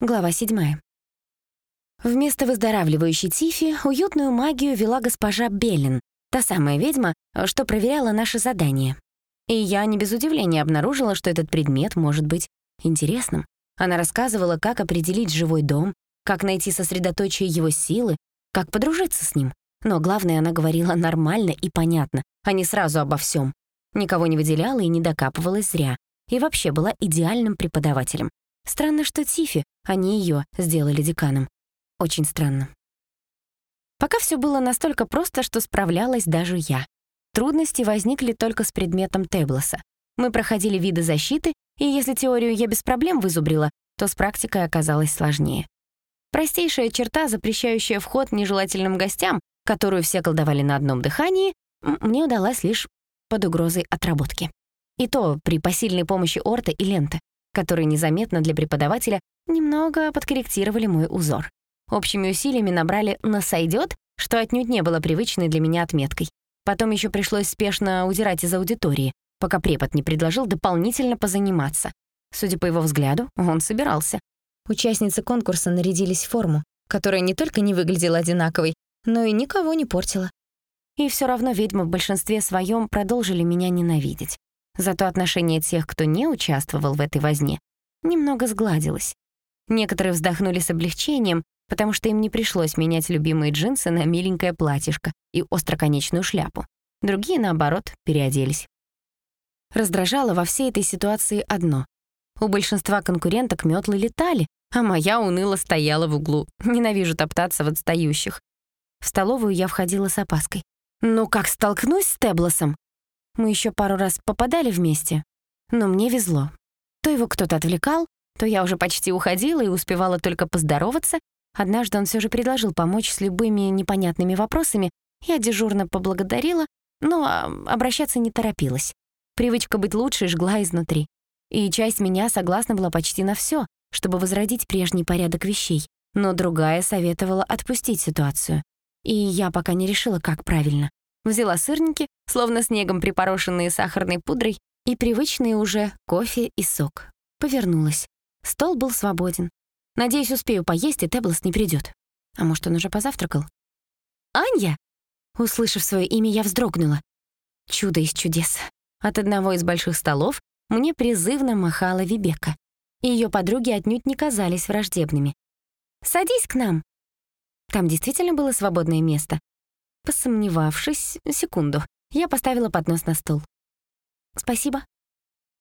Глава 7. Вместо выздоравливающей Тифи уютную магию вела госпожа Беллин, та самая ведьма, что проверяла наше задание. И я не без удивления обнаружила, что этот предмет может быть интересным. Она рассказывала, как определить живой дом, как найти сосредоточие его силы, как подружиться с ним. Но главное, она говорила нормально и понятно, а не сразу обо всем. Никого не выделяла и не докапывалась зря. И вообще была идеальным преподавателем. Странно, что Тифи, а не ее, сделали деканом. Очень странно. Пока все было настолько просто, что справлялась даже я. Трудности возникли только с предметом Теблоса. Мы проходили виды защиты, и если теорию я без проблем вызубрила, то с практикой оказалось сложнее. Простейшая черта, запрещающая вход нежелательным гостям, которую все колдовали на одном дыхании, мне удалась лишь под угрозой отработки. И то при посильной помощи Орта и Ленты которые незаметно для преподавателя немного подкорректировали мой узор. Общими усилиями набрали «на сойдёт», что отнюдь не было привычной для меня отметкой. Потом еще пришлось спешно удирать из аудитории, пока препод не предложил дополнительно позаниматься. Судя по его взгляду, он собирался. Участницы конкурса нарядились в форму, которая не только не выглядела одинаковой, но и никого не портила. И все равно ведьмы в большинстве своем продолжили меня ненавидеть. Зато отношение тех, кто не участвовал в этой возне, немного сгладилось. Некоторые вздохнули с облегчением, потому что им не пришлось менять любимые джинсы на миленькое платьишко и остроконечную шляпу. Другие, наоборот, переоделись. Раздражало во всей этой ситуации одно. У большинства конкуренток метлы летали, а моя уныло стояла в углу. Ненавижу топтаться в отстающих. В столовую я входила с опаской. «Ну как столкнусь с Теблосом?» Мы еще пару раз попадали вместе, но мне везло. То его кто-то отвлекал, то я уже почти уходила и успевала только поздороваться. Однажды он все же предложил помочь с любыми непонятными вопросами. Я дежурно поблагодарила, но а, обращаться не торопилась. Привычка быть лучшей жгла изнутри. И часть меня согласна была почти на все, чтобы возродить прежний порядок вещей, но другая советовала отпустить ситуацию. И я пока не решила, как правильно. Взяла сырники, словно снегом припорошенные сахарной пудрой, и привычные уже кофе и сок. Повернулась. Стол был свободен. Надеюсь, успею поесть, и Теблос не придет. А может, он уже позавтракал? «Анья!» Услышав свое имя, я вздрогнула. Чудо из чудес. От одного из больших столов мне призывно махала Вибека. И ее подруги отнюдь не казались враждебными. «Садись к нам!» Там действительно было свободное место, Посомневавшись, секунду, я поставила поднос на стол. «Спасибо».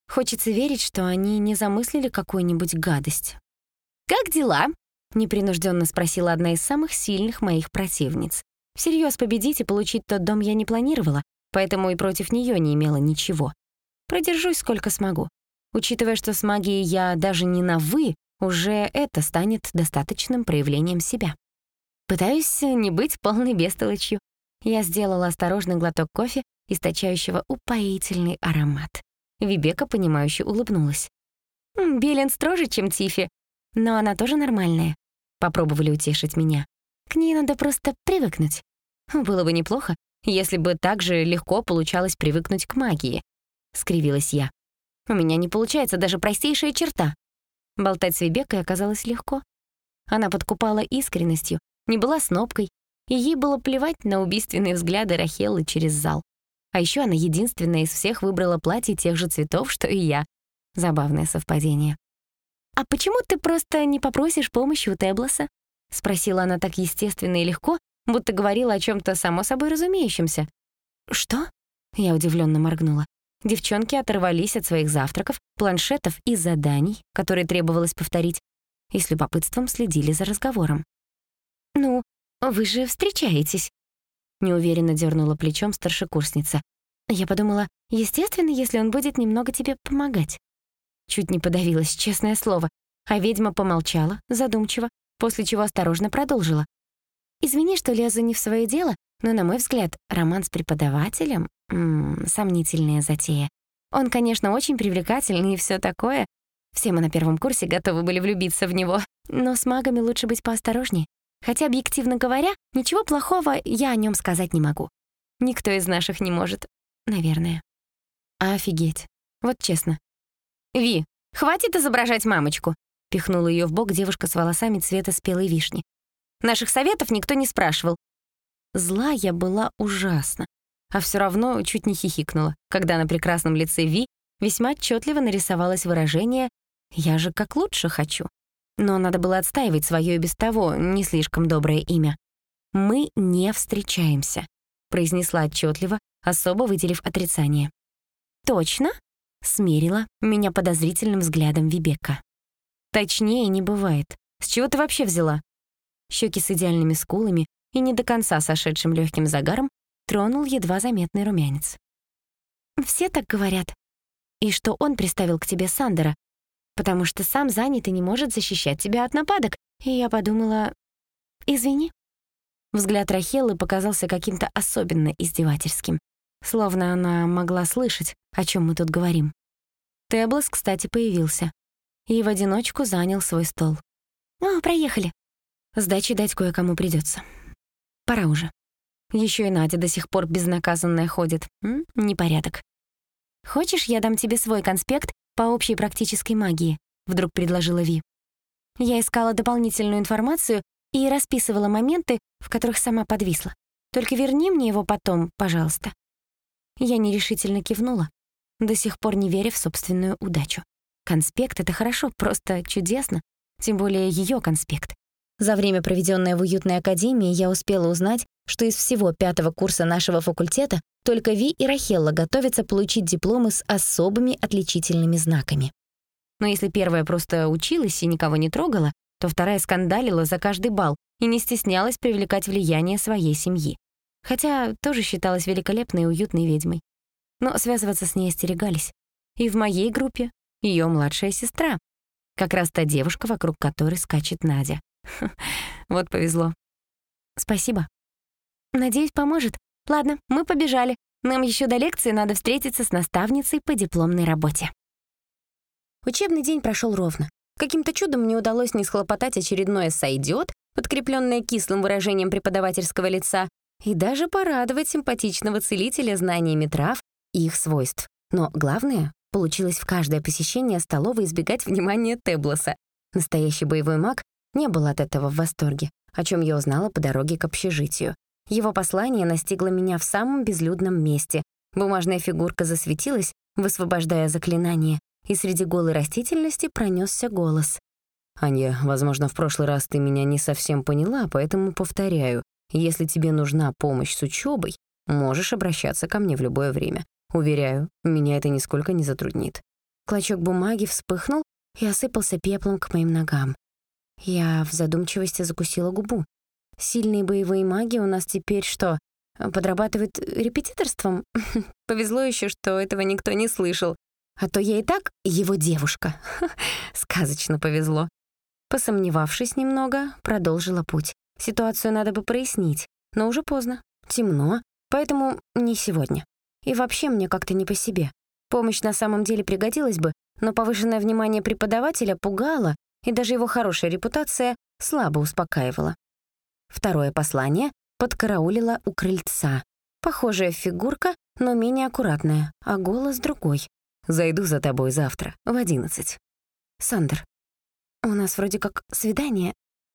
Хочется верить, что они не замыслили какую-нибудь гадость. «Как дела?» — непринужденно спросила одна из самых сильных моих противниц. Всерьез победить и получить тот дом я не планировала, поэтому и против нее не имела ничего. Продержусь сколько смогу. Учитывая, что с магией я даже не на «вы», уже это станет достаточным проявлением себя. Пытаюсь не быть полной бестолочью. Я сделала осторожный глоток кофе, источающего упоительный аромат. Вибека, понимающе улыбнулась. «Белен строже, чем Тифи, но она тоже нормальная», — попробовали утешить меня. «К ней надо просто привыкнуть. Было бы неплохо, если бы так же легко получалось привыкнуть к магии», — скривилась я. «У меня не получается даже простейшая черта». Болтать с Вибекой оказалось легко. Она подкупала искренностью, не была снопкой, и ей было плевать на убийственные взгляды Рахеллы через зал. А еще она единственная из всех выбрала платье тех же цветов, что и я. Забавное совпадение. «А почему ты просто не попросишь помощи у Теблоса?» — спросила она так естественно и легко, будто говорила о чем то само собой разумеющемся. «Что?» — я удивленно моргнула. Девчонки оторвались от своих завтраков, планшетов и заданий, которые требовалось повторить, и с любопытством следили за разговором. «Ну, вы же встречаетесь?» Неуверенно дернула плечом старшекурсница. Я подумала, естественно, если он будет немного тебе помогать. Чуть не подавилась, честное слово. А ведьма помолчала, задумчиво, после чего осторожно продолжила. «Извини, что лезу не в свое дело, но, на мой взгляд, роман с преподавателем м -м, — сомнительная затея. Он, конечно, очень привлекательный и все такое. Все мы на первом курсе готовы были влюбиться в него, но с магами лучше быть поосторожнее. Хотя, объективно говоря, ничего плохого я о нем сказать не могу. Никто из наших не может, наверное. Офигеть. Вот честно. «Ви, хватит изображать мамочку!» — пихнула ее в бок девушка с волосами цвета спелой вишни. «Наших советов никто не спрашивал». Зла я была ужасно, а все равно чуть не хихикнула, когда на прекрасном лице Ви весьма отчетливо нарисовалось выражение «я же как лучше хочу». Но надо было отстаивать свое и без того не слишком доброе имя. «Мы не встречаемся», — произнесла отчетливо, особо выделив отрицание. «Точно?» — смерила меня подозрительным взглядом Вибека. «Точнее не бывает. С чего ты вообще взяла?» Щеки с идеальными скулами и не до конца сошедшим легким загаром тронул едва заметный румянец. «Все так говорят. И что он приставил к тебе Сандера, потому что сам занят и не может защищать тебя от нападок. И я подумала... Извини». Взгляд Рахеллы показался каким-то особенно издевательским, словно она могла слышать, о чем мы тут говорим. Теблос, кстати, появился и в одиночку занял свой стол. «О, проехали». Сдачи дать кое-кому придется. Пора уже. Еще и Надя до сих пор безнаказанная ходит. М? Непорядок. «Хочешь, я дам тебе свой конспект по общей практической магии?» — вдруг предложила Ви. Я искала дополнительную информацию и расписывала моменты, в которых сама подвисла. Только верни мне его потом, пожалуйста. Я нерешительно кивнула, до сих пор не веря в собственную удачу. Конспект — это хорошо, просто чудесно. Тем более ее конспект. За время, проведенное в уютной академии, я успела узнать, что из всего пятого курса нашего факультета только Ви и Рахелла готовятся получить дипломы с особыми отличительными знаками. Но если первая просто училась и никого не трогала, то вторая скандалила за каждый бал и не стеснялась привлекать влияние своей семьи. Хотя тоже считалась великолепной и уютной ведьмой. Но связываться с ней остерегались. И в моей группе ее младшая сестра. Как раз та девушка, вокруг которой скачет Надя. Вот повезло. Спасибо. Надеюсь, поможет. Ладно, мы побежали. Нам еще до лекции надо встретиться с наставницей по дипломной работе. Учебный день прошел ровно. Каким-то чудом мне удалось не схлопотать очередное «сойдет», подкрепленное кислым выражением преподавательского лица, и даже порадовать симпатичного целителя знаниями трав и их свойств. Но главное, получилось в каждое посещение столовой избегать внимания Теблоса. Настоящий боевой маг не был от этого в восторге, о чем я узнала по дороге к общежитию. Его послание настигло меня в самом безлюдном месте. Бумажная фигурка засветилась, высвобождая заклинание, и среди голой растительности пронесся голос. «Аня, возможно, в прошлый раз ты меня не совсем поняла, поэтому повторяю. Если тебе нужна помощь с учебой, можешь обращаться ко мне в любое время. Уверяю, меня это нисколько не затруднит». Клочок бумаги вспыхнул и осыпался пеплом к моим ногам. Я в задумчивости закусила губу. Сильные боевые маги у нас теперь что, подрабатывают репетиторством? Повезло еще, что этого никто не слышал. А то я и так его девушка. Сказочно повезло. Посомневавшись немного, продолжила путь. Ситуацию надо бы прояснить, но уже поздно. Темно, поэтому не сегодня. И вообще мне как-то не по себе. Помощь на самом деле пригодилась бы, но повышенное внимание преподавателя пугало, и даже его хорошая репутация слабо успокаивала. Второе послание подкараулила у крыльца. Похожая фигурка, но менее аккуратная, а голос другой. «Зайду за тобой завтра, в одиннадцать». «Сандер, у нас вроде как свидание,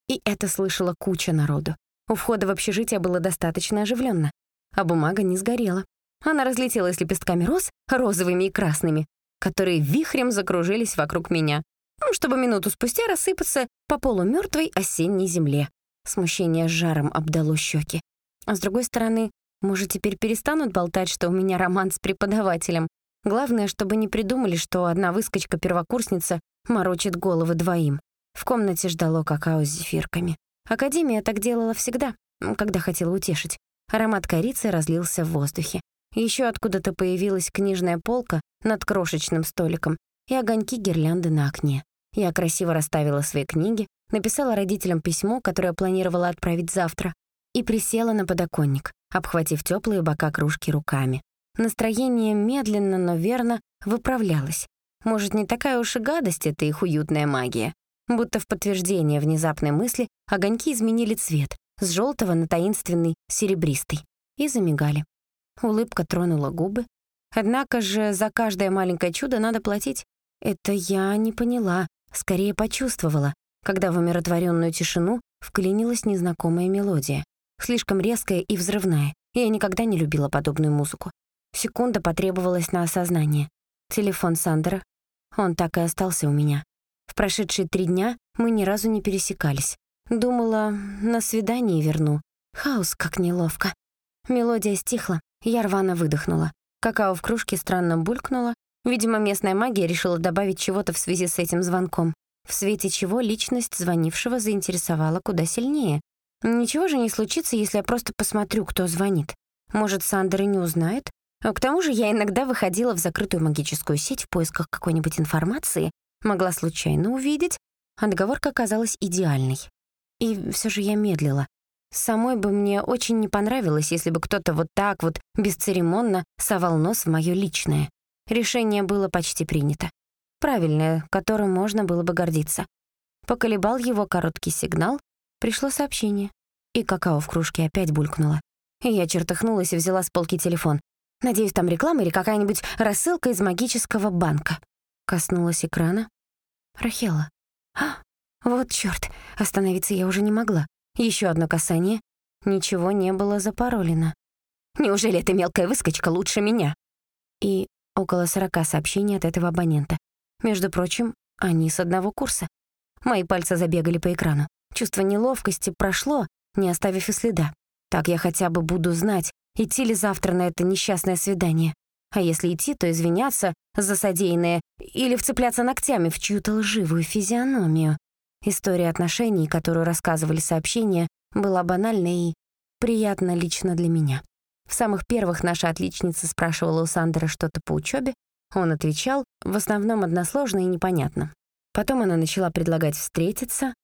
и это слышала куча народу. У входа в общежитие было достаточно оживленно, а бумага не сгорела. Она разлетелась лепестками роз, розовыми и красными, которые вихрем закружились вокруг меня, ну, чтобы минуту спустя рассыпаться по полумертвой осенней земле. Смущение с жаром обдало щеки. А с другой стороны, может, теперь перестанут болтать, что у меня роман с преподавателем. Главное, чтобы не придумали, что одна выскочка-первокурсница морочит головы двоим. В комнате ждало какао с зефирками. Академия так делала всегда, когда хотела утешить. Аромат корицы разлился в воздухе. Еще откуда-то появилась книжная полка над крошечным столиком и огоньки гирлянды на окне. Я красиво расставила свои книги, написала родителям письмо, которое планировала отправить завтра, и присела на подоконник, обхватив теплые бока кружки руками. Настроение медленно, но верно выправлялось. Может, не такая уж и гадость это их уютная магия. Будто в подтверждение внезапной мысли огоньки изменили цвет с желтого на таинственный серебристый и замигали. Улыбка тронула губы. Однако же за каждое маленькое чудо надо платить. Это я не поняла. скорее почувствовала, когда в умиротворенную тишину вклинилась незнакомая мелодия, слишком резкая и взрывная. Я никогда не любила подобную музыку. Секунда потребовалась на осознание. Телефон Сандера. Он так и остался у меня. В прошедшие три дня мы ни разу не пересекались. Думала, на свидание верну. Хаос, как неловко. Мелодия стихла, я рвано выдохнула. Какао в кружке странно булькнуло. Видимо, местная магия решила добавить чего-то в связи с этим звонком, в свете чего личность звонившего заинтересовала куда сильнее. Ничего же не случится, если я просто посмотрю, кто звонит. Может, Сандер и не узнает? А к тому же я иногда выходила в закрытую магическую сеть в поисках какой-нибудь информации, могла случайно увидеть, а оказалась идеальной. И все же я медлила. Самой бы мне очень не понравилось, если бы кто-то вот так вот, бесцеремонно, совал нос в моё личное. Решение было почти принято. Правильное, которым можно было бы гордиться. Поколебал его короткий сигнал, пришло сообщение. И какао в кружке опять булькнуло. И я чертыхнулась и взяла с полки телефон. Надеюсь, там реклама или какая-нибудь рассылка из магического банка. Коснулась экрана. Рахела. А, вот чёрт, остановиться я уже не могла. Еще одно касание. Ничего не было запаролено. Неужели эта мелкая выскочка лучше меня? И около сорока сообщений от этого абонента. Между прочим, они с одного курса. Мои пальцы забегали по экрану. Чувство неловкости прошло, не оставив и следа. Так я хотя бы буду знать, идти ли завтра на это несчастное свидание. А если идти, то извиняться за содеянное или вцепляться ногтями в чью-то лживую физиономию. История отношений, которую рассказывали сообщения, была банальной и приятна лично для меня. В самых первых наша отличница спрашивала у Сандера что-то по учебе, он отвечал, в основном односложно и непонятно. Потом она начала предлагать встретиться.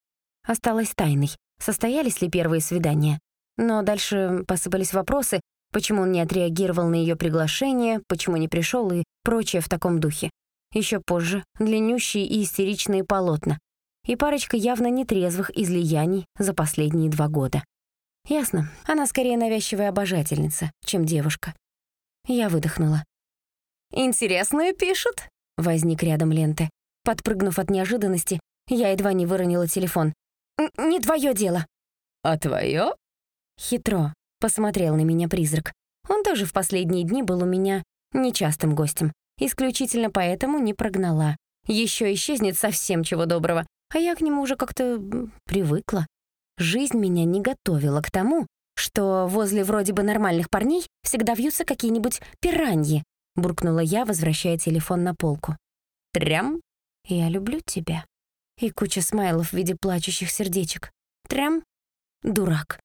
Осталось тайной, состоялись ли первые свидания. Но дальше посыпались вопросы, почему он не отреагировал на ее приглашение, почему не пришел и прочее в таком духе. Еще позже — длиннющие и истеричные полотна, и парочка явно нетрезвых излияний за последние два года. Ясно, она скорее навязчивая обожательница, чем девушка. Я выдохнула. «Интересную пишут?» — возник рядом ленты. Подпрыгнув от неожиданности, я едва не выронила телефон. «Не твое дело». «А твое?» Хитро посмотрел на меня призрак. Он тоже в последние дни был у меня нечастым гостем. Исключительно поэтому не прогнала. Еще исчезнет совсем чего доброго а я к нему уже как-то привыкла. Жизнь меня не готовила к тому, что возле вроде бы нормальных парней всегда вьются какие-нибудь пираньи, буркнула я, возвращая телефон на полку. Трям, я люблю тебя. И куча смайлов в виде плачущих сердечек. Трям, дурак.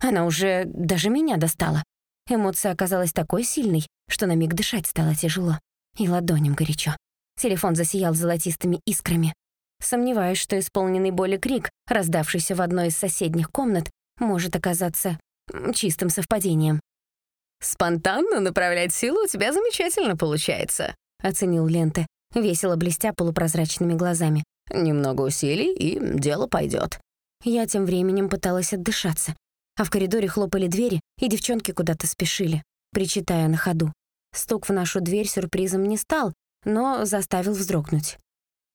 Она уже даже меня достала. Эмоция оказалась такой сильной, что на миг дышать стало тяжело. И ладоням горячо. Телефон засиял золотистыми искрами. Сомневаюсь, что исполненный боли крик, раздавшийся в одной из соседних комнат, может оказаться чистым совпадением. «Спонтанно направлять силу у тебя замечательно получается», — оценил Ленте, весело блестя полупрозрачными глазами. «Немного усилий, и дело пойдет. Я тем временем пыталась отдышаться, а в коридоре хлопали двери, и девчонки куда-то спешили, причитая на ходу. Стук в нашу дверь сюрпризом не стал, но заставил вздрогнуть.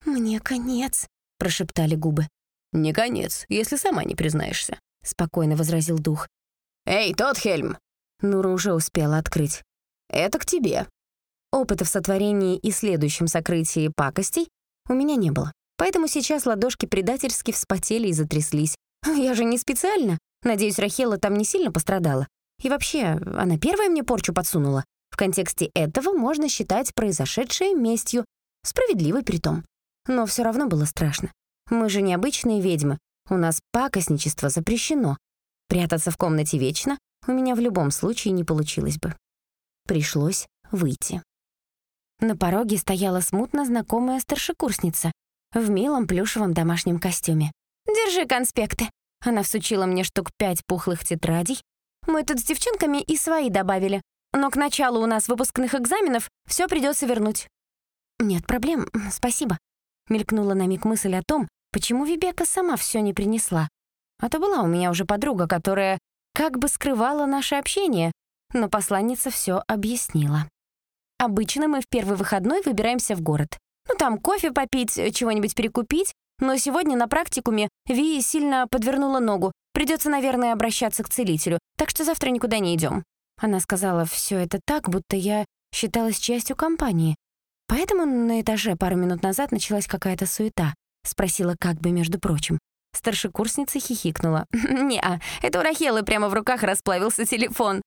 «Мне конец», — прошептали губы. «Не конец, если сама не признаешься», — спокойно возразил дух. «Эй, Тотхельм!» Нура уже успела открыть. «Это к тебе». Опыта в сотворении и следующем сокрытии пакостей у меня не было, поэтому сейчас ладошки предательски вспотели и затряслись. Я же не специально. Надеюсь, Рахела там не сильно пострадала. И вообще, она первая мне порчу подсунула. В контексте этого можно считать произошедшее местью, справедливой притом. Но все равно было страшно. Мы же необычные ведьмы. У нас пакостничество запрещено. Прятаться в комнате вечно у меня в любом случае не получилось бы. Пришлось выйти. На пороге стояла смутно знакомая старшекурсница в милом плюшевом домашнем костюме. «Держи конспекты». Она всучила мне штук пять пухлых тетрадей. Мы тут с девчонками и свои добавили. Но к началу у нас выпускных экзаменов все придется вернуть. «Нет проблем, спасибо», Мелькнула на миг мысль о том, почему Вибека сама все не принесла. А то была у меня уже подруга, которая как бы скрывала наше общение, но посланница все объяснила. Обычно мы в первый выходной выбираемся в город. Ну, там кофе попить, чего-нибудь перекупить. Но сегодня на практикуме Ви сильно подвернула ногу. Придется, наверное, обращаться к целителю. Так что завтра никуда не идем. Она сказала все это так, будто я считалась частью компании. Поэтому на этаже пару минут назад началась какая-то суета. Спросила как бы, между прочим. Старшекурсница хихикнула. «Не-а, это у Рахелы прямо в руках расплавился телефон».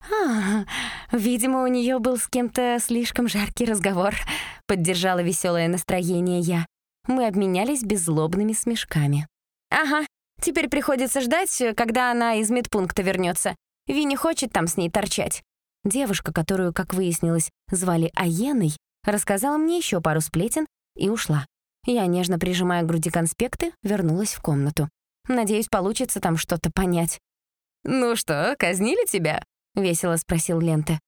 «А, видимо, у нее был с кем-то слишком жаркий разговор», — поддержала веселое настроение я. Мы обменялись беззлобными смешками. «Ага, теперь приходится ждать, когда она из медпункта вернется. Ви не хочет там с ней торчать». Девушка, которую, как выяснилось, звали Аеной, рассказала мне еще пару сплетен и ушла. Я, нежно прижимая к груди конспекты, вернулась в комнату. Надеюсь, получится там что-то понять. «Ну что, казнили тебя?» — весело спросил Лента.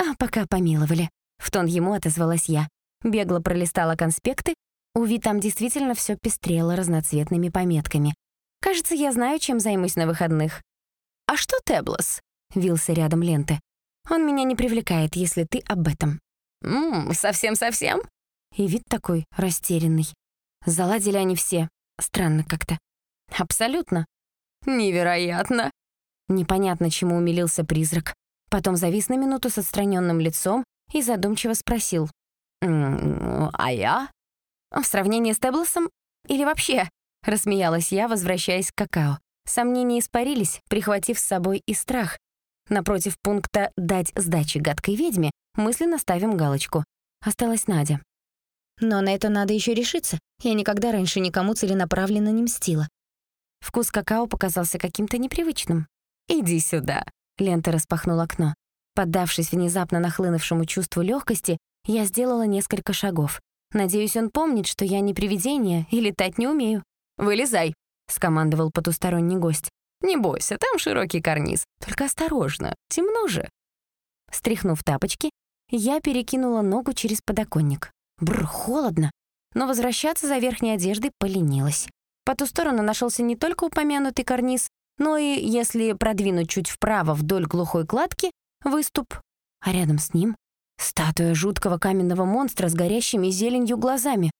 «А пока помиловали». В тон ему отозвалась я. Бегло пролистала конспекты. Уви, там действительно все пестрело разноцветными пометками. Кажется, я знаю, чем займусь на выходных. «А что Теблос?» — вился рядом Ленты. «Он меня не привлекает, если ты об этом». «Ммм, совсем-совсем?» И вид такой растерянный. Заладили они все. Странно как-то. Абсолютно. Невероятно. Непонятно, чему умилился призрак. Потом завис на минуту с отстраненным лицом и задумчиво спросил. «А я?» «В сравнении с Теблосом? Или вообще?» — рассмеялась я, возвращаясь к какао. Сомнения испарились, прихватив с собой и страх. Напротив пункта «дать сдачи гадкой ведьме» мысленно ставим галочку. Осталась Надя. Но на это надо еще решиться. Я никогда раньше никому целенаправленно не мстила. Вкус какао показался каким-то непривычным. «Иди сюда», — Лента распахнула окно. Поддавшись внезапно нахлынувшему чувству легкости, я сделала несколько шагов. Надеюсь, он помнит, что я не привидение и летать не умею. «Вылезай», — скомандовал потусторонний гость. «Не бойся, там широкий карниз. Только осторожно, темно же». Стряхнув тапочки, я перекинула ногу через подоконник. Бр, холодно. Но возвращаться за верхней одеждой поленилась. По ту сторону нашелся не только упомянутый карниз, но и, если продвинуть чуть вправо вдоль глухой кладки, выступ. А рядом с ним — статуя жуткого каменного монстра с горящими зеленью глазами.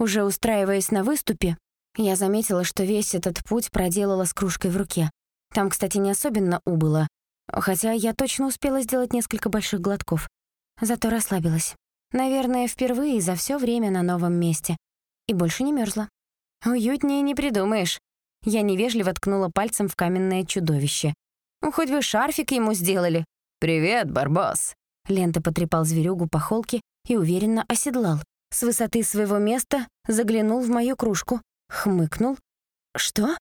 Уже устраиваясь на выступе, я заметила, что весь этот путь проделала с кружкой в руке. Там, кстати, не особенно убыло, хотя я точно успела сделать несколько больших глотков. Зато расслабилась. Наверное, впервые за все время на новом месте. И больше не мерзла. Уютнее не придумаешь. Я невежливо ткнула пальцем в каменное чудовище. Ну, хоть вы шарфик ему сделали. «Привет, Барбос!» Лента потрепал зверюгу по холке и уверенно оседлал. С высоты своего места заглянул в мою кружку, хмыкнул. «Что?»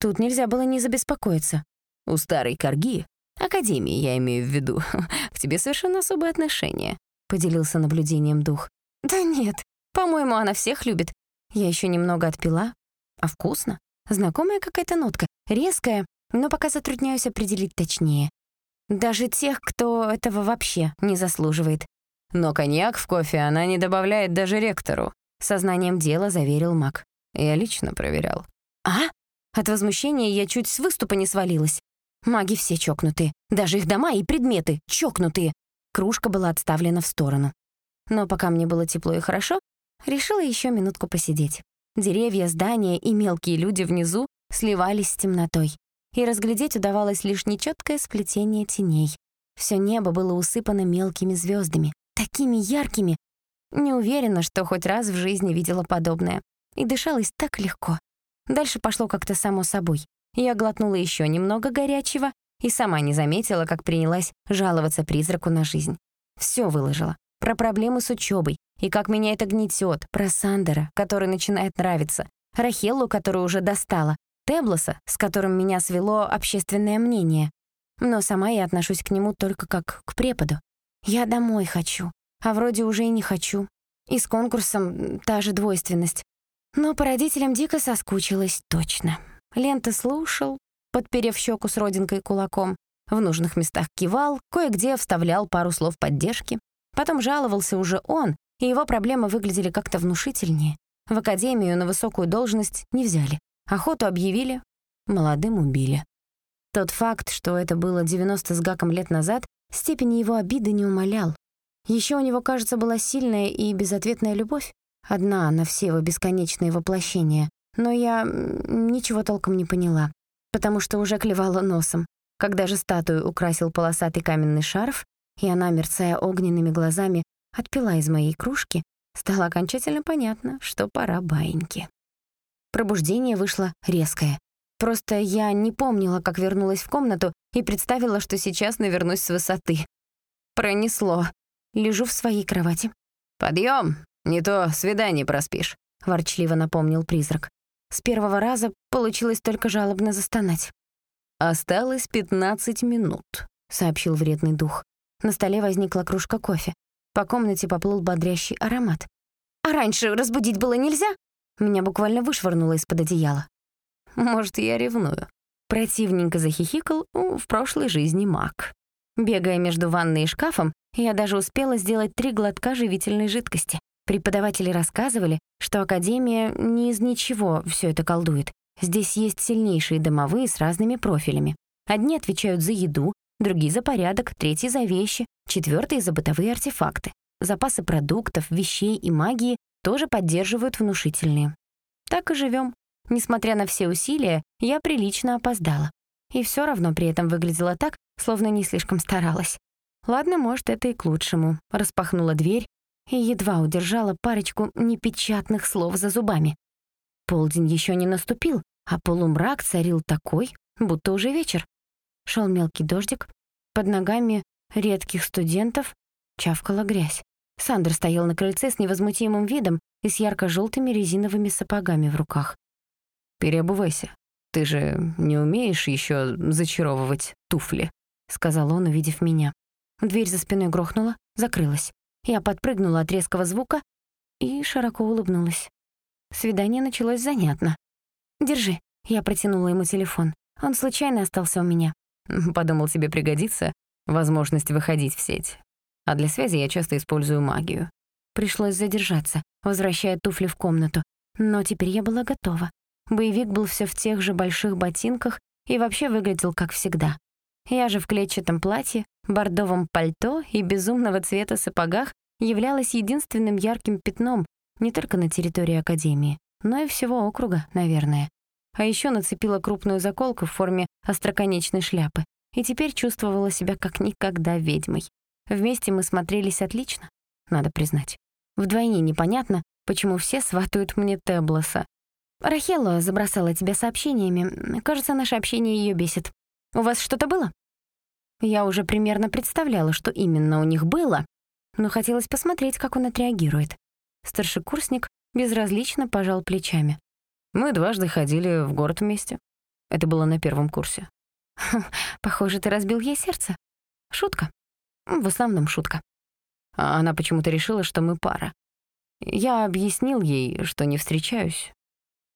Тут нельзя было не забеспокоиться. «У старой корги, Академии я имею в виду, к тебе совершенно особое отношение. — поделился наблюдением дух. «Да нет, по-моему, она всех любит. Я еще немного отпила. А вкусно. Знакомая какая-то нотка, резкая, но пока затрудняюсь определить точнее. Даже тех, кто этого вообще не заслуживает. Но коньяк в кофе она не добавляет даже ректору», — сознанием дела заверил маг. Я лично проверял. «А?» От возмущения я чуть с выступа не свалилась. Маги все чокнутые, даже их дома и предметы чокнутые. Кружка была отставлена в сторону. Но пока мне было тепло и хорошо, решила еще минутку посидеть. Деревья, здания и мелкие люди внизу сливались с темнотой, и разглядеть удавалось лишь нечеткое сплетение теней. Все небо было усыпано мелкими звездами, такими яркими. Не уверена, что хоть раз в жизни видела подобное. И дышалось так легко. Дальше пошло как-то само собой. Я глотнула еще немного горячего и сама не заметила, как принялась жаловаться призраку на жизнь. Все выложила. Про проблемы с учебой и как меня это гнетет, про Сандера, который начинает нравиться, Рахеллу, которую уже достала, Теблоса, с которым меня свело общественное мнение. Но сама я отношусь к нему только как к преподу. Я домой хочу, а вроде уже и не хочу. И с конкурсом та же двойственность. Но по родителям дико соскучилась, точно. Лента слушал, подперев щеку с родинкой кулаком. В нужных местах кивал, кое-где вставлял пару слов поддержки. Потом жаловался уже он, и его проблемы выглядели как-то внушительнее. В академию на высокую должность не взяли. Охоту объявили, молодым убили. Тот факт, что это было 90 с гаком лет назад, степени его обиды не умалял. Еще у него, кажется, была сильная и безответная любовь. одна на все его бесконечные воплощения, но я ничего толком не поняла, потому что уже клевала носом. Когда же статую украсил полосатый каменный шарф, и она, мерцая огненными глазами, отпила из моей кружки, стало окончательно понятно, что пора баиньки. Пробуждение вышло резкое. Просто я не помнила, как вернулась в комнату и представила, что сейчас навернусь с высоты. Пронесло. Лежу в своей кровати. «Подъём! Не то свидание проспишь», — ворчливо напомнил призрак. С первого раза получилось только жалобно застонать. «Осталось пятнадцать минут», — сообщил вредный дух. На столе возникла кружка кофе. По комнате поплыл бодрящий аромат. «А раньше разбудить было нельзя?» Меня буквально вышвырнуло из-под одеяла. «Может, я ревную?» Противненько захихикал в прошлой жизни маг. Бегая между ванной и шкафом, я даже успела сделать три глотка живительной жидкости. Преподаватели рассказывали, что Академия не из ничего все это колдует. Здесь есть сильнейшие домовые с разными профилями. Одни отвечают за еду, другие — за порядок, третьи — за вещи, четвертые — за бытовые артефакты. Запасы продуктов, вещей и магии тоже поддерживают внушительные. Так и живем. Несмотря на все усилия, я прилично опоздала. И все равно при этом выглядела так, словно не слишком старалась. Ладно, может, это и к лучшему. Распахнула дверь и едва удержала парочку непечатных слов за зубами. Полдень еще не наступил, а полумрак царил такой, будто уже вечер. Шел мелкий дождик, под ногами редких студентов чавкала грязь. Сандер стоял на крыльце с невозмутимым видом и с ярко желтыми резиновыми сапогами в руках. «Переобувайся. Ты же не умеешь еще зачаровывать туфли», — сказал он, увидев меня. Дверь за спиной грохнула, закрылась. Я подпрыгнула от резкого звука и широко улыбнулась. Свидание началось занятно. «Держи», — я протянула ему телефон. Он случайно остался у меня. Подумал, тебе пригодится возможность выходить в сеть. А для связи я часто использую магию. Пришлось задержаться, возвращая туфли в комнату. Но теперь я была готова. Боевик был все в тех же больших ботинках и вообще выглядел как всегда. Я же в клетчатом платье, бордовом пальто и безумного цвета сапогах являлась единственным ярким пятном не только на территории Академии, но и всего округа, наверное. А еще нацепила крупную заколку в форме остроконечной шляпы и теперь чувствовала себя как никогда ведьмой. Вместе мы смотрелись отлично, надо признать. Вдвойне непонятно, почему все сватают мне Теблоса. Рахелла забросала тебя сообщениями. Кажется, наше общение ее бесит. У вас что-то было? Я уже примерно представляла, что именно у них было, но хотелось посмотреть, как он отреагирует. Старшекурсник безразлично пожал плечами. Мы дважды ходили в город вместе. Это было на первом курсе. Похоже, ты разбил ей сердце. Шутка. В основном шутка. Она почему-то решила, что мы пара. Я объяснил ей, что не встречаюсь.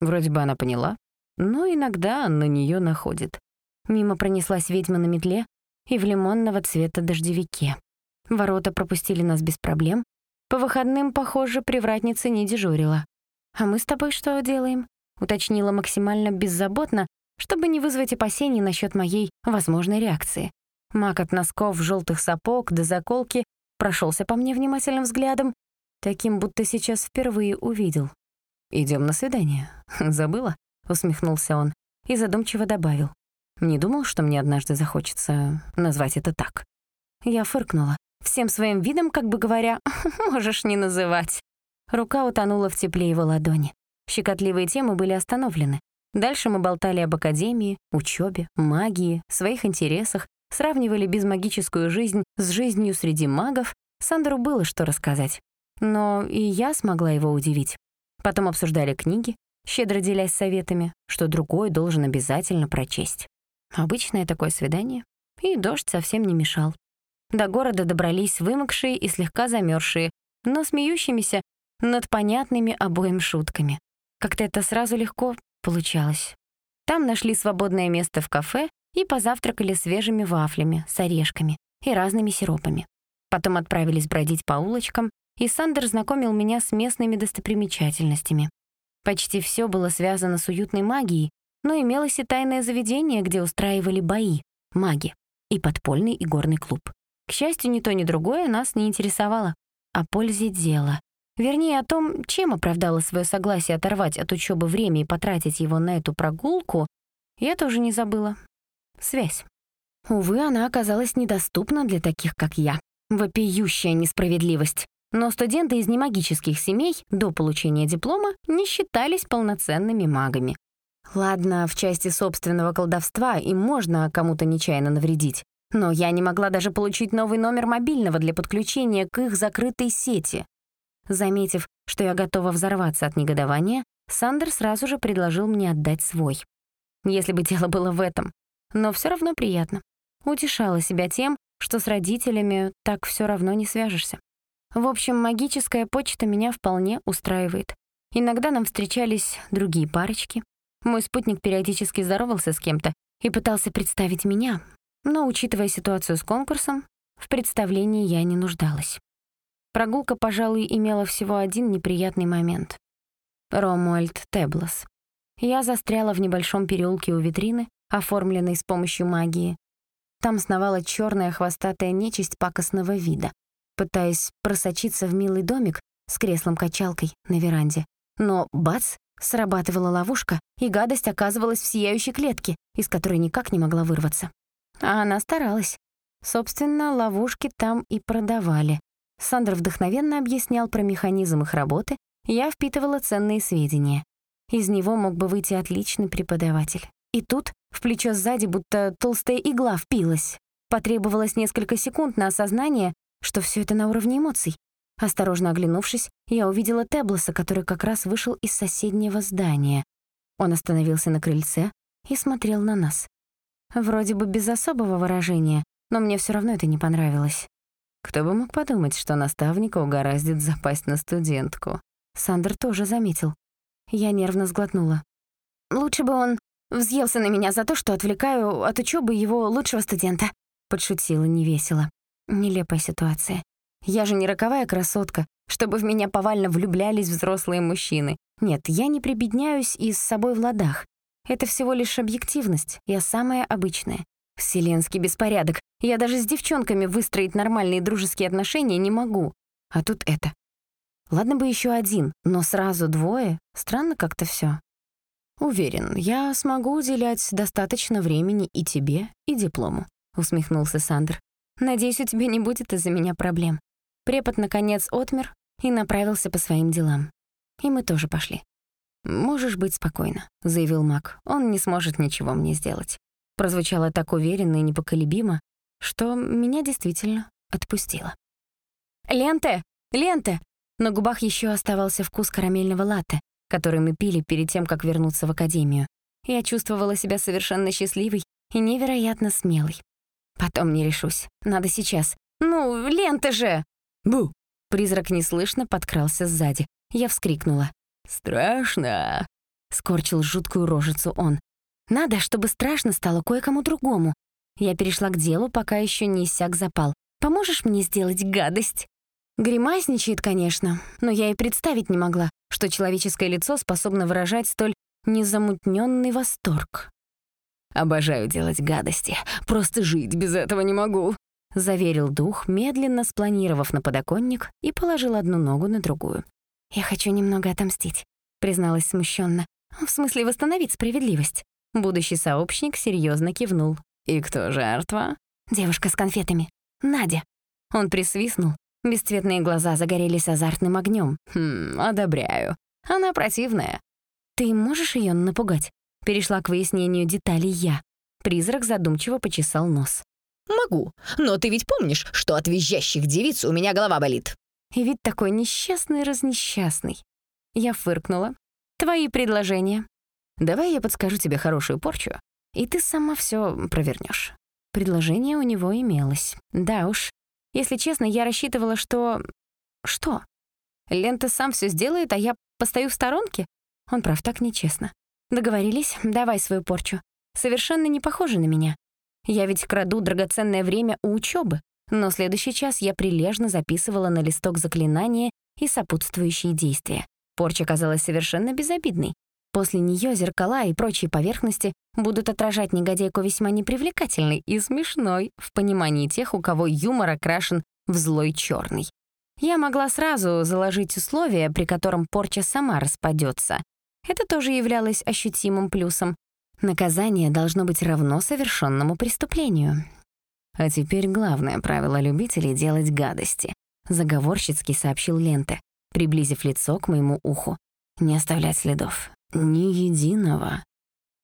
Вроде бы она поняла, но иногда на нее находит. Мимо пронеслась ведьма на метле и в лимонного цвета дождевике. Ворота пропустили нас без проблем. По выходным, похоже, привратница не дежурила. «А мы с тобой что делаем?» — уточнила максимально беззаботно, чтобы не вызвать опасений насчет моей возможной реакции. Мак от носков желтых сапог до заколки прошелся по мне внимательным взглядом, таким, будто сейчас впервые увидел. Идем на свидание. Забыла?» — усмехнулся он и задумчиво добавил. «Не думал, что мне однажды захочется назвать это так». Я фыркнула, всем своим видом, как бы говоря, «можешь не называть». Рука утонула в тепле его ладони. Щекотливые темы были остановлены. Дальше мы болтали об академии, учебе, магии, своих интересах, сравнивали безмагическую жизнь с жизнью среди магов. Сандеру было что рассказать. Но и я смогла его удивить. Потом обсуждали книги, щедро делясь советами, что другой должен обязательно прочесть. Обычное такое свидание. И дождь совсем не мешал. До города добрались вымокшие и слегка замерзшие, но смеющимися над понятными обоим шутками. Как-то это сразу легко получалось. Там нашли свободное место в кафе и позавтракали свежими вафлями с орешками и разными сиропами. Потом отправились бродить по улочкам, и Сандер знакомил меня с местными достопримечательностями. Почти все было связано с уютной магией, но имелось и тайное заведение, где устраивали бои, маги, и подпольный игорный клуб. К счастью, ни то, ни другое нас не интересовало. О пользе дела. Вернее, о том, чем оправдала свое согласие оторвать от учебы время и потратить его на эту прогулку, я тоже не забыла. Связь. Увы, она оказалась недоступна для таких, как я. Вопиющая несправедливость. Но студенты из немагических семей до получения диплома не считались полноценными магами. Ладно, в части собственного колдовства им можно кому-то нечаянно навредить, но я не могла даже получить новый номер мобильного для подключения к их закрытой сети. Заметив, что я готова взорваться от негодования, Сандер сразу же предложил мне отдать свой. Если бы дело было в этом. Но все равно приятно. Утешала себя тем, что с родителями так все равно не свяжешься. В общем, магическая почта меня вполне устраивает. Иногда нам встречались другие парочки. Мой спутник периодически здоровался с кем-то и пытался представить меня, но, учитывая ситуацию с конкурсом, в представлении я не нуждалась. Прогулка, пожалуй, имела всего один неприятный момент. Ромуэльд Теблос. Я застряла в небольшом переулке у витрины, оформленной с помощью магии. Там сновала черная хвостатая нечисть пакостного вида, пытаясь просочиться в милый домик с креслом-качалкой на веранде. Но, бац, срабатывала ловушка, и гадость оказывалась в сияющей клетке, из которой никак не могла вырваться. А она старалась. Собственно, ловушки там и продавали. Сандер вдохновенно объяснял про механизм их работы, я впитывала ценные сведения. Из него мог бы выйти отличный преподаватель. И тут в плечо сзади будто толстая игла впилась. Потребовалось несколько секунд на осознание, что все это на уровне эмоций. Осторожно оглянувшись, я увидела Теблоса, который как раз вышел из соседнего здания. Он остановился на крыльце и смотрел на нас. Вроде бы без особого выражения, но мне все равно это не понравилось. Кто бы мог подумать, что наставника угораздит запасть на студентку. Сандер тоже заметил. Я нервно сглотнула. «Лучше бы он взъелся на меня за то, что отвлекаю от учебы его лучшего студента», подшутила невесело. Нелепая ситуация. Я же не роковая красотка, чтобы в меня повально влюблялись взрослые мужчины. Нет, я не прибедняюсь и с собой в ладах. Это всего лишь объективность, я самая обычная. Вселенский беспорядок. Я даже с девчонками выстроить нормальные дружеские отношения не могу. А тут это. Ладно бы еще один, но сразу двое. Странно как-то все. Уверен, я смогу уделять достаточно времени и тебе, и диплому, усмехнулся Сандр. Надеюсь, у тебя не будет из-за меня проблем. Препод наконец отмер и направился по своим делам. И мы тоже пошли. «Можешь быть спокойна», — заявил Мак. «Он не сможет ничего мне сделать». Прозвучало так уверенно и непоколебимо, что меня действительно отпустило. «Ленте! Ленте!» На губах еще оставался вкус карамельного латте, который мы пили перед тем, как вернуться в академию. Я чувствовала себя совершенно счастливой и невероятно смелой. Потом не решусь. Надо сейчас. «Ну, лента же!» «Бу!» Призрак неслышно подкрался сзади. Я вскрикнула. «Страшно!» — скорчил жуткую рожицу он. «Надо, чтобы страшно стало кое-кому другому». Я перешла к делу, пока еще не иссяк запал. «Поможешь мне сделать гадость?» Гримасничает, конечно, но я и представить не могла, что человеческое лицо способно выражать столь незамутненный восторг. «Обожаю делать гадости. Просто жить без этого не могу», — заверил дух, медленно спланировав на подоконник и положил одну ногу на другую. «Я хочу немного отомстить», — призналась смущенно. «В смысле восстановить справедливость». Будущий сообщник серьезно кивнул. «И кто жертва?» «Девушка с конфетами. Надя». Он присвистнул. Бесцветные глаза загорелись азартным огнем. «Хм, одобряю. Она противная». «Ты можешь ее напугать?» Перешла к выяснению деталей я. Призрак задумчиво почесал нос. «Могу, но ты ведь помнишь, что от визжащих девиц у меня голова болит?» И вид такой несчастный-разнесчастный. Я фыркнула. «Твои предложения?» «Давай я подскажу тебе хорошую порчу, и ты сама все провернешь. Предложение у него имелось. Да уж. Если честно, я рассчитывала, что... Что? Лента сам все сделает, а я постою в сторонке? Он прав, так нечестно. Договорились, давай свою порчу. Совершенно не похоже на меня. Я ведь краду драгоценное время у учебы. Но следующий час я прилежно записывала на листок заклинания и сопутствующие действия. Порча казалась совершенно безобидной. После нее зеркала и прочие поверхности будут отражать негодяйку весьма непривлекательной и смешной в понимании тех, у кого юмор окрашен в злой черный. Я могла сразу заложить условие, при котором порча сама распадется. Это тоже являлось ощутимым плюсом. Наказание должно быть равно совершенному преступлению. А теперь главное правило любителей — делать гадости, заговорщицки сообщил Ленте, приблизив лицо к моему уху. Не оставлять следов. Ни единого.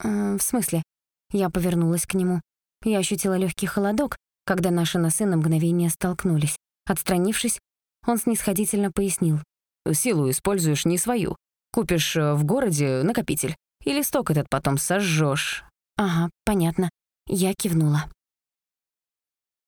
«Э, «В смысле?» Я повернулась к нему. Я ощутила легкий холодок, когда наши носы на мгновение столкнулись. Отстранившись, он снисходительно пояснил. «Силу используешь не свою. Купишь э, в городе накопитель. И листок этот потом сожжешь. «Ага, понятно». Я кивнула.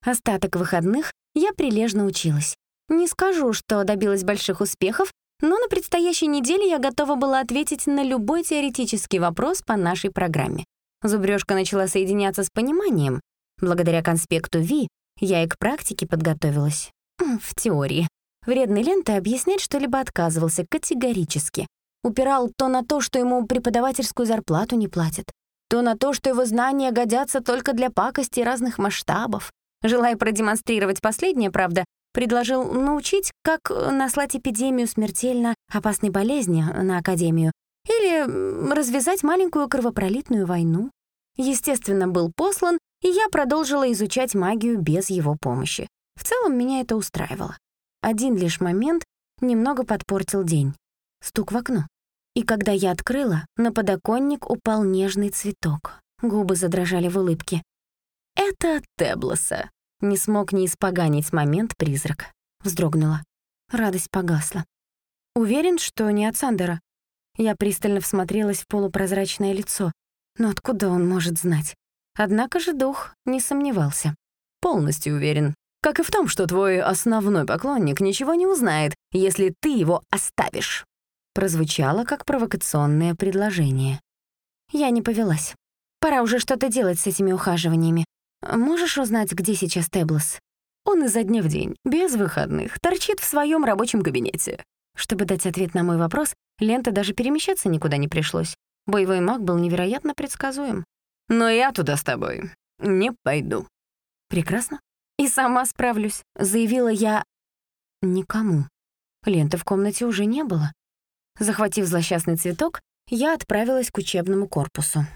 Остаток выходных я прилежно училась. Не скажу, что добилась больших успехов, но на предстоящей неделе я готова была ответить на любой теоретический вопрос по нашей программе. Зубрёжка начала соединяться с пониманием. Благодаря конспекту Ви я и к практике подготовилась. В теории. Вредной лентой объяснять что-либо отказывался категорически. Упирал то на то, что ему преподавательскую зарплату не платят, то на то, что его знания годятся только для пакостей разных масштабов. Желая продемонстрировать последнее, правда, предложил научить, как наслать эпидемию смертельно опасной болезни на Академию или развязать маленькую кровопролитную войну. Естественно, был послан, и я продолжила изучать магию без его помощи. В целом меня это устраивало. Один лишь момент немного подпортил день. Стук в окно. И когда я открыла, на подоконник упал нежный цветок. Губы задрожали в улыбке. «Это Теблоса», — не смог не испоганить момент призрак. Вздрогнула. Радость погасла. «Уверен, что не от Сандера?» Я пристально всмотрелась в полупрозрачное лицо. Но откуда он может знать? Однако же дух не сомневался. «Полностью уверен. Как и в том, что твой основной поклонник ничего не узнает, если ты его оставишь». Прозвучало как провокационное предложение. Я не повелась. Пора уже что-то делать с этими ухаживаниями. Можешь узнать, где сейчас Теблос? Он изо дня в день, без выходных, торчит в своем рабочем кабинете. Чтобы дать ответ на мой вопрос, лента даже перемещаться никуда не пришлось. Боевой маг был невероятно предсказуем. «Но я туда с тобой не пойду». «Прекрасно. И сама справлюсь», — заявила я никому. Ленты в комнате уже не было. Захватив злосчастный цветок, я отправилась к учебному корпусу.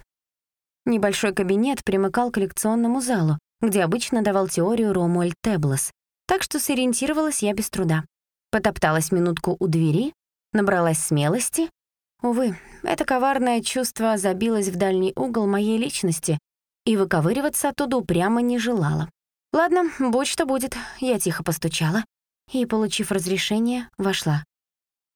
Небольшой кабинет примыкал к лекционному залу, где обычно давал теорию Ромуэль Теблос, так что сориентировалась я без труда. Потопталась минутку у двери, набралась смелости. Увы, это коварное чувство забилось в дальний угол моей личности и выковыриваться оттуда упрямо не желала. Ладно, будь что будет, я тихо постучала и, получив разрешение, вошла.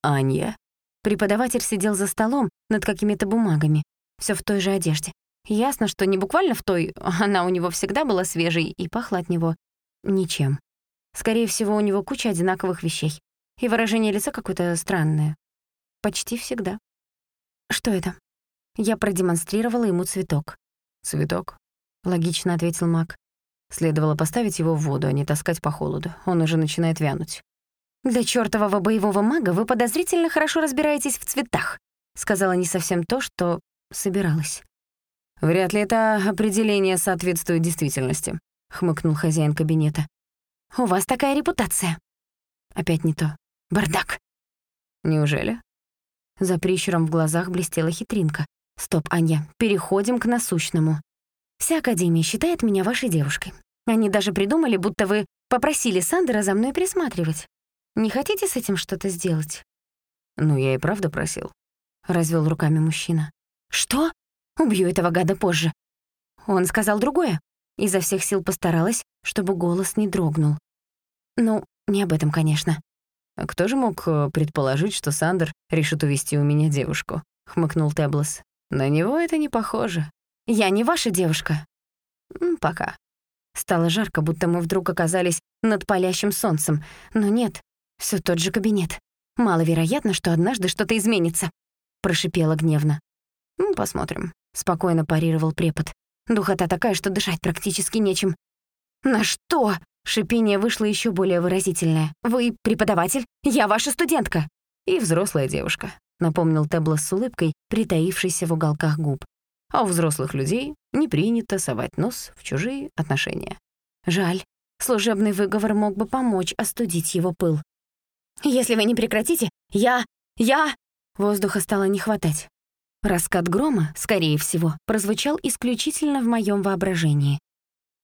«Анья?» Преподаватель сидел за столом над какими-то бумагами, все в той же одежде. Ясно, что не буквально в той, она у него всегда была свежей и пахла от него ничем. Скорее всего, у него куча одинаковых вещей. И выражение лица какое-то странное. Почти всегда. Что это? Я продемонстрировала ему цветок. «Цветок?» — логично ответил маг. Следовало поставить его в воду, а не таскать по холоду. Он уже начинает вянуть. «Для чёртового боевого мага вы подозрительно хорошо разбираетесь в цветах», — сказала не совсем то, что собиралась. «Вряд ли это определение соответствует действительности», — хмыкнул хозяин кабинета. «У вас такая репутация». Опять не то. Бардак. Неужели? За прищуром в глазах блестела хитринка. «Стоп, Аня, переходим к насущному. Вся Академия считает меня вашей девушкой. Они даже придумали, будто вы попросили Сандера за мной присматривать. Не хотите с этим что-то сделать?» «Ну, я и правда просил», — развел руками мужчина. «Что? Убью этого гада позже». Он сказал другое. Изо всех сил постаралась, чтобы голос не дрогнул. «Ну, не об этом, конечно». «А кто же мог э, предположить, что Сандер решит увести у меня девушку?» — хмыкнул Теблос. «На него это не похоже». «Я не ваша девушка». «Пока». Стало жарко, будто мы вдруг оказались над палящим солнцем. Но нет, все тот же кабинет. Маловероятно, что однажды что-то изменится. Прошипела гневно. «Ну, посмотрим», — спокойно парировал препод. Духота такая, что дышать практически нечем. «На что?» Шипение вышло еще более выразительное. «Вы преподаватель? Я ваша студентка!» «И взрослая девушка», — напомнил Теблос с улыбкой, притаившейся в уголках губ. «А у взрослых людей не принято совать нос в чужие отношения». Жаль. Служебный выговор мог бы помочь остудить его пыл. Если вы не прекратите, я... я...» Воздуха стало не хватать. Раскат грома, скорее всего, прозвучал исключительно в моем воображении.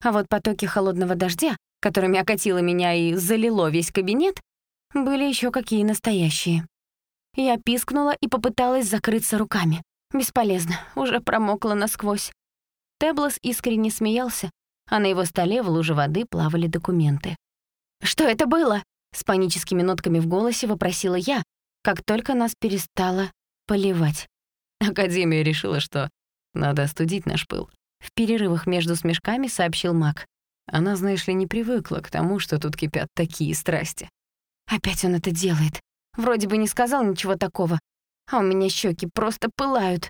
А вот потоки холодного дождя, которыми окатило меня и залило весь кабинет, были еще какие настоящие. Я пискнула и попыталась закрыться руками. Бесполезно, уже промокла насквозь. Теблос искренне смеялся, а на его столе в луже воды плавали документы. «Что это было?» — с паническими нотками в голосе вопросила я, как только нас перестало поливать. Академия решила, что надо остудить наш пыл. В перерывах между смешками сообщил Мак. Она, знаешь ли, не привыкла к тому, что тут кипят такие страсти. Опять он это делает. Вроде бы не сказал ничего такого, а у меня щеки просто пылают.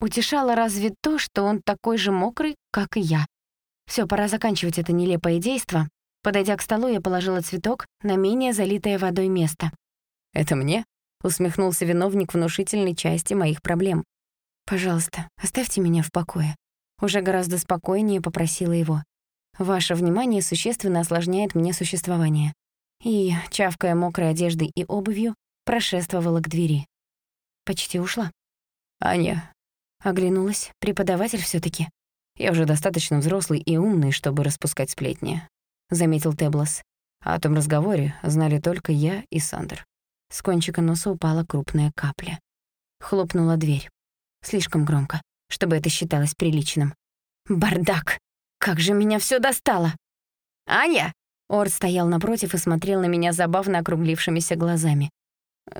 Утешало разве то, что он такой же мокрый, как и я. Все, пора заканчивать это нелепое действо. Подойдя к столу, я положила цветок на менее залитое водой место. «Это мне?» — усмехнулся виновник внушительной части моих проблем. «Пожалуйста, оставьте меня в покое». Уже гораздо спокойнее попросила его. «Ваше внимание существенно осложняет мне существование». И, чавкая мокрой одеждой и обувью, прошествовала к двери. Почти ушла. «Аня». Оглянулась, преподаватель все таки «Я уже достаточно взрослый и умный, чтобы распускать сплетни», — заметил Теблос. «А о том разговоре знали только я и Сандер». С кончика носа упала крупная капля. Хлопнула дверь. Слишком громко, чтобы это считалось приличным. «Бардак! Как же меня все достало!» «Аня!» Орд стоял напротив и смотрел на меня забавно округлившимися глазами.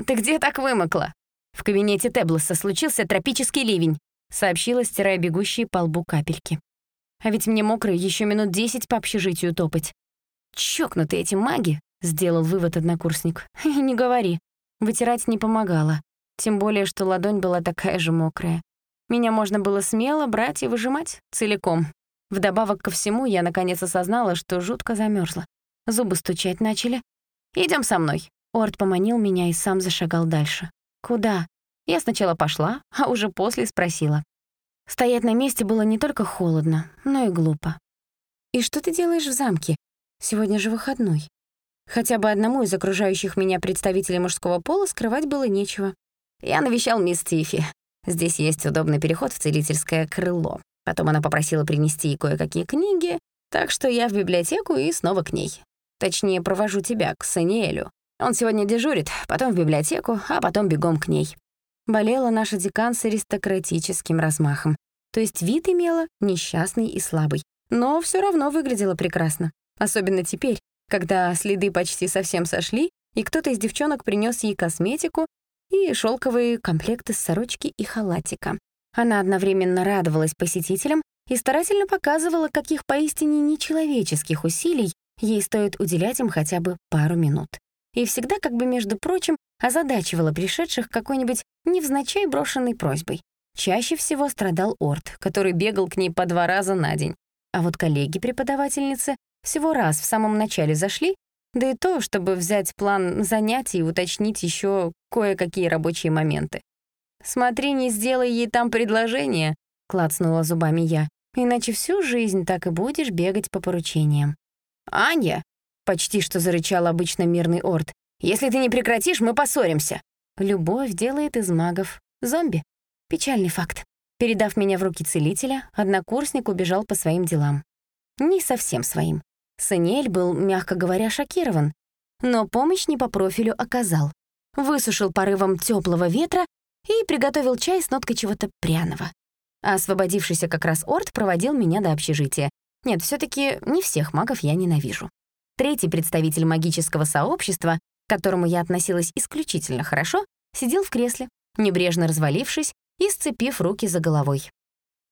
«Ты где так вымокла?» «В кабинете Теблоса случился тропический ливень сообщила, стирая бегущие по лбу капельки. А ведь мне мокрые еще минут десять по общежитию топать. Чокнутые эти маги, сделал вывод однокурсник. Не говори. Вытирать не помогало. Тем более, что ладонь была такая же мокрая. Меня можно было смело брать и выжимать целиком. Вдобавок ко всему, я наконец осознала, что жутко замерзла. Зубы стучать начали. Идем со мной». Орд поманил меня и сам зашагал дальше. «Куда?» Я сначала пошла, а уже после спросила. Стоять на месте было не только холодно, но и глупо. «И что ты делаешь в замке? Сегодня же выходной». Хотя бы одному из окружающих меня представителей мужского пола скрывать было нечего. Я навещал мисс Тифи. Здесь есть удобный переход в целительское крыло. Потом она попросила принести кое-какие книги, так что я в библиотеку и снова к ней. Точнее, провожу тебя к Саниэлю. Он сегодня дежурит, потом в библиотеку, а потом бегом к ней. Болела наша декан с аристократическим размахом. То есть вид имела несчастный и слабый. Но все равно выглядела прекрасно. Особенно теперь, когда следы почти совсем сошли, и кто-то из девчонок принес ей косметику и шелковые комплекты с сорочки и халатика. Она одновременно радовалась посетителям и старательно показывала, каких поистине нечеловеческих усилий ей стоит уделять им хотя бы пару минут. И всегда, как бы между прочим, озадачивала пришедших какой-нибудь невзначай брошенной просьбой. Чаще всего страдал Орт, который бегал к ней по два раза на день. А вот коллеги-преподавательницы всего раз в самом начале зашли, да и то, чтобы взять план занятий и уточнить еще кое-какие рабочие моменты. «Смотри, не сделай ей там предложение», — клацнула зубами я, «иначе всю жизнь так и будешь бегать по поручениям». «Аня!» — почти что зарычал обычно мирный Орд. Если ты не прекратишь, мы поссоримся». Любовь делает из магов зомби. Печальный факт. Передав меня в руки целителя, однокурсник убежал по своим делам. Не совсем своим. Саниэль был, мягко говоря, шокирован, но помощь не по профилю оказал. Высушил порывом теплого ветра и приготовил чай с ноткой чего-то пряного. А освободившийся как раз Орд проводил меня до общежития. Нет, все таки не всех магов я ненавижу. Третий представитель магического сообщества к которому я относилась исключительно хорошо, сидел в кресле, небрежно развалившись и сцепив руки за головой.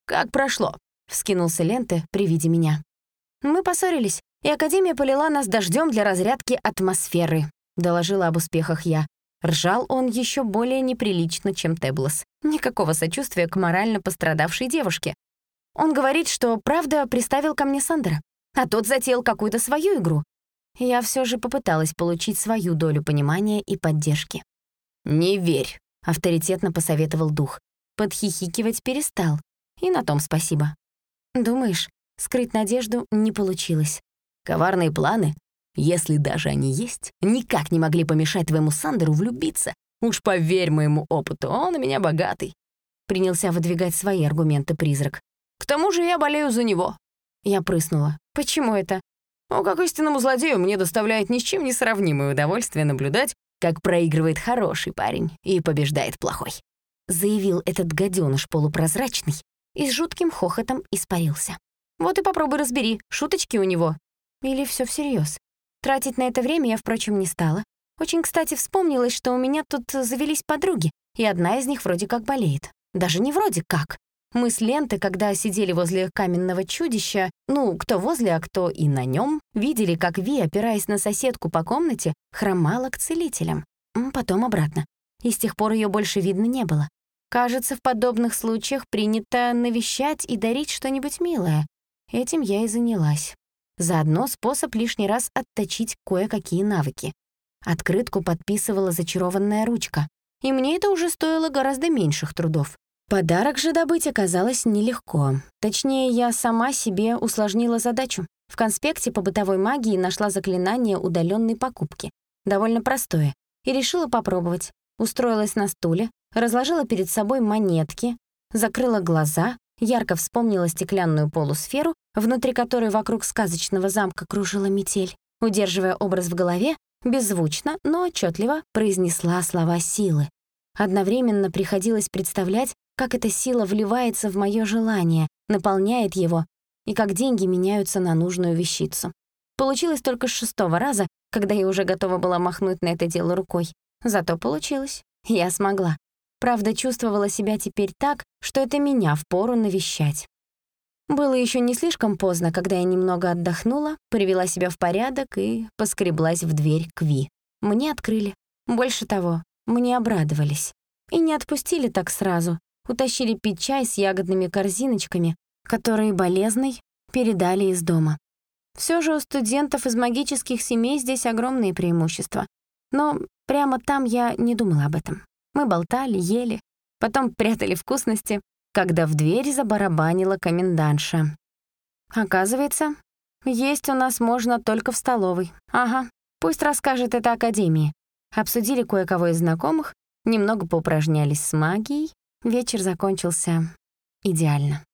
«Как прошло?» — вскинулся Ленте при виде меня. «Мы поссорились, и Академия полила нас дождем для разрядки атмосферы», — доложила об успехах я. Ржал он еще более неприлично, чем Теблос. Никакого сочувствия к морально пострадавшей девушке. Он говорит, что правда приставил ко мне Сандера, а тот затеял какую-то свою игру, я все же попыталась получить свою долю понимания и поддержки. «Не верь», — авторитетно посоветовал дух. Подхихикивать перестал. И на том спасибо. «Думаешь, скрыть надежду не получилось?» «Коварные планы?» Если даже они есть, никак не могли помешать твоему Сандеру влюбиться. Уж поверь моему опыту, он у меня богатый. Принялся выдвигать свои аргументы призрак. К тому же я болею за него. Я прыснула. Почему это? Ну, как истинному злодею мне доставляет ни с чем не сравнимое удовольствие наблюдать, как проигрывает хороший парень и побеждает плохой. Заявил этот гаденыш полупрозрачный и с жутким хохотом испарился. Вот и попробуй разбери, шуточки у него. Или все всерьез. Тратить на это время я, впрочем, не стала. Очень, кстати, вспомнилось, что у меня тут завелись подруги, и одна из них вроде как болеет. Даже не вроде как. Мы с Лентой, когда сидели возле каменного чудища, ну, кто возле, а кто и на нем, видели, как Ви, опираясь на соседку по комнате, хромала к целителям. Потом обратно. И с тех пор ее больше видно не было. Кажется, в подобных случаях принято навещать и дарить что-нибудь милое. Этим я и занялась. Заодно способ лишний раз отточить кое-какие навыки. Открытку подписывала зачарованная ручка. И мне это уже стоило гораздо меньших трудов. Подарок же добыть оказалось нелегко. Точнее, я сама себе усложнила задачу. В конспекте по бытовой магии нашла заклинание удаленной покупки. Довольно простое. И решила попробовать. Устроилась на стуле, разложила перед собой монетки, закрыла глаза, ярко вспомнила стеклянную полусферу, внутри которой вокруг сказочного замка кружила метель. Удерживая образ в голове, беззвучно, но отчетливо произнесла слова силы. Одновременно приходилось представлять, как эта сила вливается в моё желание, наполняет его, и как деньги меняются на нужную вещицу. Получилось только с шестого раза, когда я уже готова была махнуть на это дело рукой. Зато получилось. Я смогла. Правда, чувствовала себя теперь так, что это меня впору навещать. Было еще не слишком поздно, когда я немного отдохнула, привела себя в порядок и поскреблась в дверь к Ви. Мне открыли. Больше того, мне обрадовались. И не отпустили так сразу, утащили пить чай с ягодными корзиночками, которые болезный передали из дома. Все же у студентов из магических семей здесь огромные преимущества. Но прямо там я не думала об этом. Мы болтали, ели, потом прятали вкусности, когда в дверь забарабанила комендантша. Оказывается, есть у нас можно только в столовой. Ага, пусть расскажет это Академии. Обсудили кое-кого из знакомых, немного поупражнялись с магией, Вечер закончился идеально.